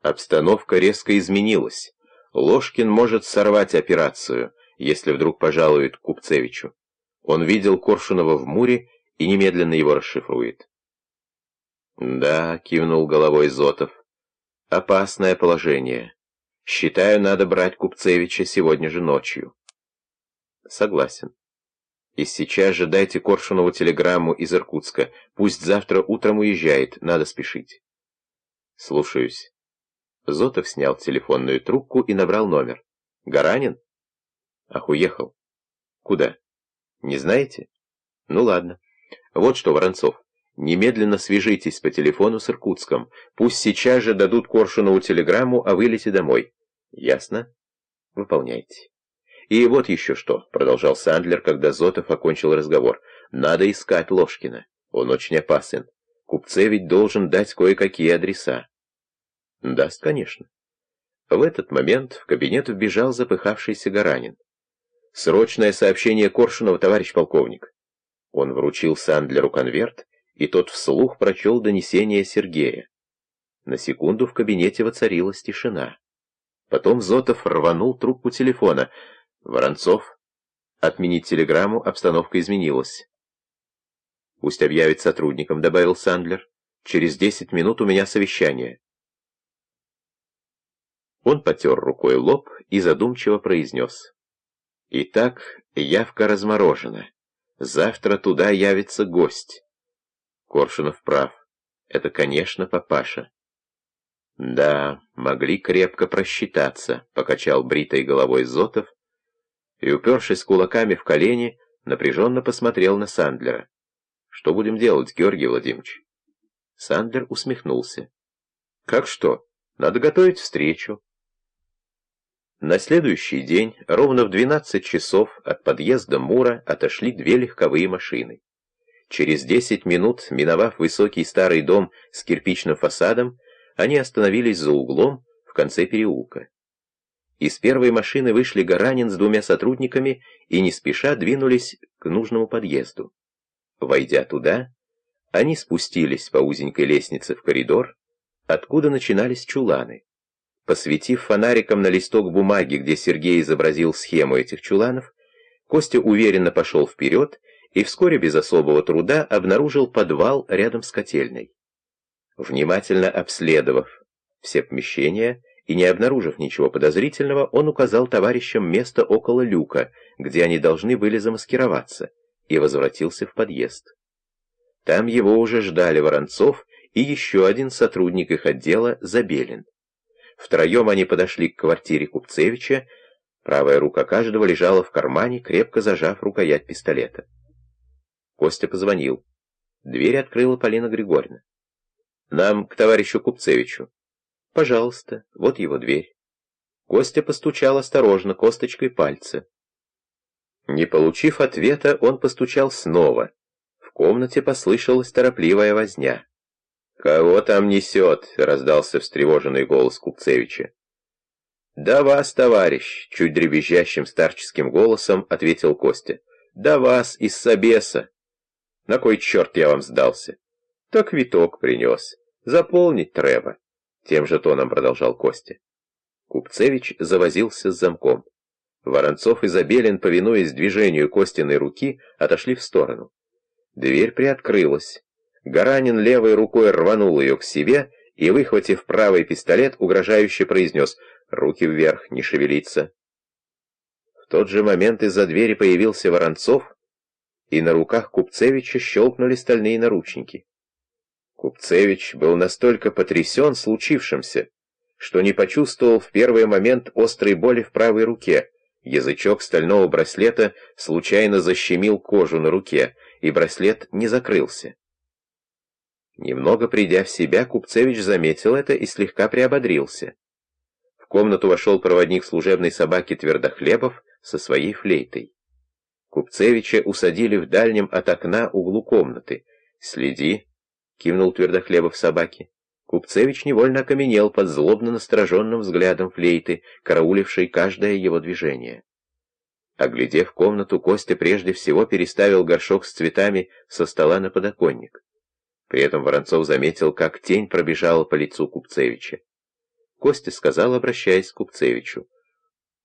Обстановка резко изменилась. Ложкин может сорвать операцию, если вдруг пожалует Купцевичу. Он видел Коршунова в Муре и немедленно его расшифрует. «Да», — кивнул головой Зотов, — «опасное положение. Считаю, надо брать Купцевича сегодня же ночью». «Согласен. И сейчас же дайте Коршунову телеграмму из Иркутска. Пусть завтра утром уезжает, надо спешить». «Слушаюсь». Зотов снял телефонную трубку и набрал номер. «Гаранин?» «Ах, уехал». «Куда?» «Не знаете?» «Ну ладно. Вот что, Воронцов, немедленно свяжитесь по телефону с Иркутском. Пусть сейчас же дадут Коршунову телеграмму о вылете домой». «Ясно?» «Выполняйте». «И вот еще что», — продолжал Сандлер, когда Зотов окончил разговор. «Надо искать Ложкина. Он очень опасен. Купце ведь должен дать кое-какие адреса». «Даст, конечно». В этот момент в кабинет вбежал запыхавшийся Гаранин. «Срочное сообщение Коршунова, товарищ полковник». Он вручил Сандлеру конверт, и тот вслух прочел донесение Сергея. На секунду в кабинете воцарилась тишина. Потом Зотов рванул трубку телефона. «Воронцов, отменить телеграмму, обстановка изменилась». «Пусть объявит сотрудникам», — добавил Сандлер. «Через десять минут у меня совещание». Он потер рукой лоб и задумчиво произнес. «Итак, явка разморожена. Завтра туда явится гость». Коршунов прав. Это, конечно, папаша. «Да, могли крепко просчитаться», — покачал бритой головой Зотов и, упершись кулаками в колени, напряженно посмотрел на Сандлера. «Что будем делать, Георгий Владимирович?» Сандлер усмехнулся. «Как что? Надо готовить встречу. На следующий день, ровно в 12 часов, от подъезда Мура отошли две легковые машины. Через 10 минут, миновав высокий старый дом с кирпичным фасадом, они остановились за углом в конце переулка. Из первой машины вышли Гаранин с двумя сотрудниками и не спеша двинулись к нужному подъезду. Войдя туда, они спустились по узенькой лестнице в коридор, откуда начинались чуланы. Посветив фонариком на листок бумаги, где Сергей изобразил схему этих чуланов, Костя уверенно пошел вперед и вскоре без особого труда обнаружил подвал рядом с котельной. Внимательно обследовав все помещения и не обнаружив ничего подозрительного, он указал товарищам место около люка, где они должны были замаскироваться, и возвратился в подъезд. Там его уже ждали Воронцов и еще один сотрудник их отдела Забелин. Втроем они подошли к квартире Купцевича, правая рука каждого лежала в кармане, крепко зажав рукоять пистолета. Костя позвонил. Дверь открыла Полина Григорьевна. «Нам к товарищу Купцевичу». «Пожалуйста, вот его дверь». Костя постучал осторожно косточкой пальца. Не получив ответа, он постучал снова. В комнате послышалась торопливая возня. «Кого там несет?» — раздался встревоженный голос Купцевича. «Да вас, товарищ!» — чуть дребезжащим старческим голосом ответил Костя. «Да вас, из Собеса!» «На кой черт я вам сдался?» «Так виток принес. Заполнить треба!» Тем же тоном продолжал Костя. Купцевич завозился с замком. Воронцов и Забелин, повинуясь движению Костиной руки, отошли в сторону. Дверь приоткрылась. Гаранин левой рукой рванул ее к себе и, выхватив правый пистолет, угрожающе произнес «Руки вверх, не шевелиться». В тот же момент из-за двери появился Воронцов, и на руках Купцевича щелкнули стальные наручники. Купцевич был настолько потрясен случившимся, что не почувствовал в первый момент острой боли в правой руке. Язычок стального браслета случайно защемил кожу на руке, и браслет не закрылся. Немного придя в себя, Купцевич заметил это и слегка приободрился. В комнату вошел проводник служебной собаки Твердохлебов со своей флейтой. Купцевича усадили в дальнем от окна углу комнаты. «Следи», — кивнул Твердохлебов собаке. Купцевич невольно окаменел под злобно настороженным взглядом флейты, караулившей каждое его движение. Оглядев комнату, Костя прежде всего переставил горшок с цветами со стола на подоконник. При этом Воронцов заметил, как тень пробежала по лицу Купцевича. Костя сказал, обращаясь к Купцевичу.